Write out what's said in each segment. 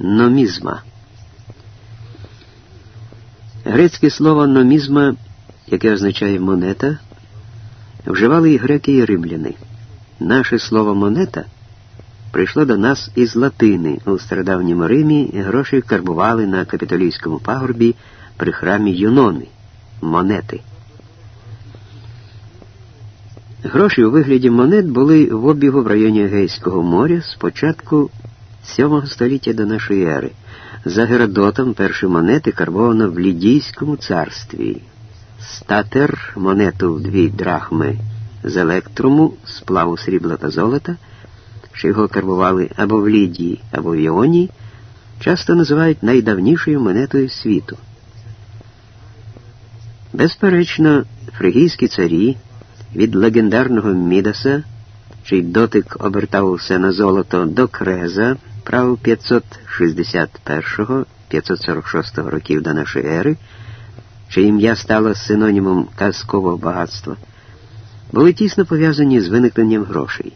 Номізма. Грецьке слово номізма, яке означає монета, вживали і греки, і римляни. Наше слово монета прийшло до нас із латини. У стародавньому Римі гроші карбували на капітолійському пагорбі при храмі Юнони монети. Гроші у вигляді монет були в обігу в районі Егейського моря з початку 7 століття до нашої ери. За Геродотом перші монети карбовано в Лідійському царстві. Статер монету в дві драхми з електруму, сплаву срібла та золота, що його карбували або в Лідії, або в Іонії, часто називають найдавнішою монетою світу. Безперечно, фригійські царі від легендарного Мідаса, чий дотик обертав усе на золото до Креза, прав 561-546 років до нашої ери, чиє ім'я стало синонімом казкового багатства, були тісно пов'язані з виникненням грошей.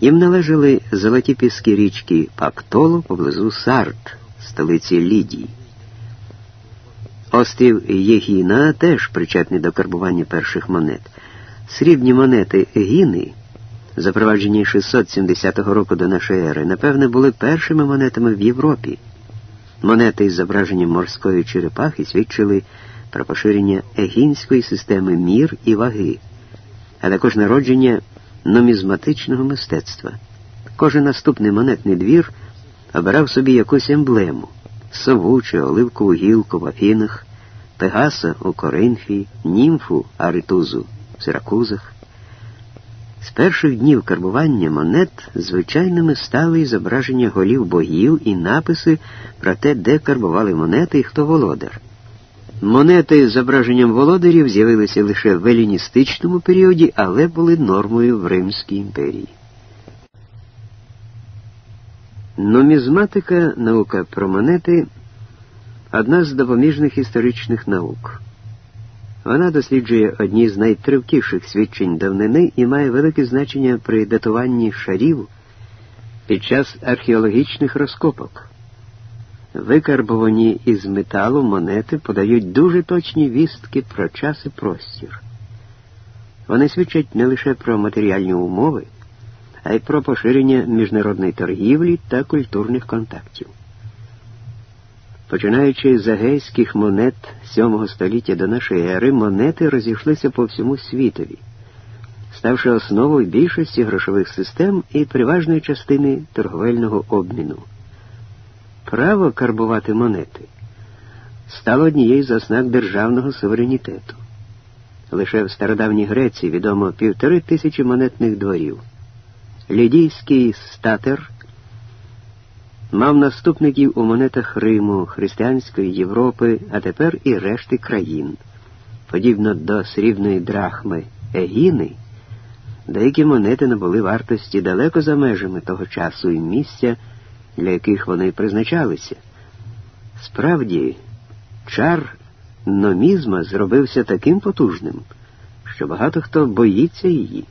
Їм належали золоті піски річки Пактолу поблизу Сарт, столиці Лідії. Острів Єгіна теж причетний до карбування перших монет. Срібні монети Гіни, запроваджені 670 року до нашої ери, напевне, були першими монетами в Європі. Монети із зображенням морської черепахи свідчили про поширення егінської системи мір і ваги, а також народження нумізматичного мистецтва. Кожен наступний монетний двір обирав собі якусь емблему сову чи оливкову гілку в Афінах, Пегаса у Коринфі, німфу Аритузу в Сиракузах. З перших днів карбування монет звичайними стали зображення голів богів і написи про те, де карбували монети і хто володар. Монети з зображенням володарів з'явилися лише в еліністичному періоді, але були нормою в Римській імперії. Нумізматика, наука про монети одна з допоміжних історичних наук. Вона досліджує одні з найтривкіших свідчень давнини і має велике значення при датуванні шарів під час археологічних розкопок. Викарбовані із металу монети подають дуже точні вістки про час і простір. Вони свідчать не лише про матеріальні умови, а й про поширення міжнародної торгівлі та культурних контактів. Починаючи з агейських монет VII століття до нашої ери, монети розійшлися по всьому світові, ставши основою більшості грошових систем і переважної частини торговельного обміну. Право карбувати монети стало однією з ознак державного суверенітету. Лише в стародавній Греції відомо півтори тисячі монетних дворів. Лідійський статер мав наступників у монетах Риму, Християнської Європи, а тепер і решти країн. Подібно до срібної драхми Егіни, деякі монети набули вартості далеко за межами того часу і місця, для яких вони призначалися. Справді, чар номізма зробився таким потужним, що багато хто боїться її.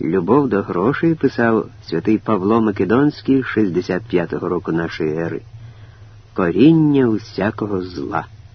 Любов до грошей писав святий Павло Македонський 65-го року нашої ери. Коріння усякого зла.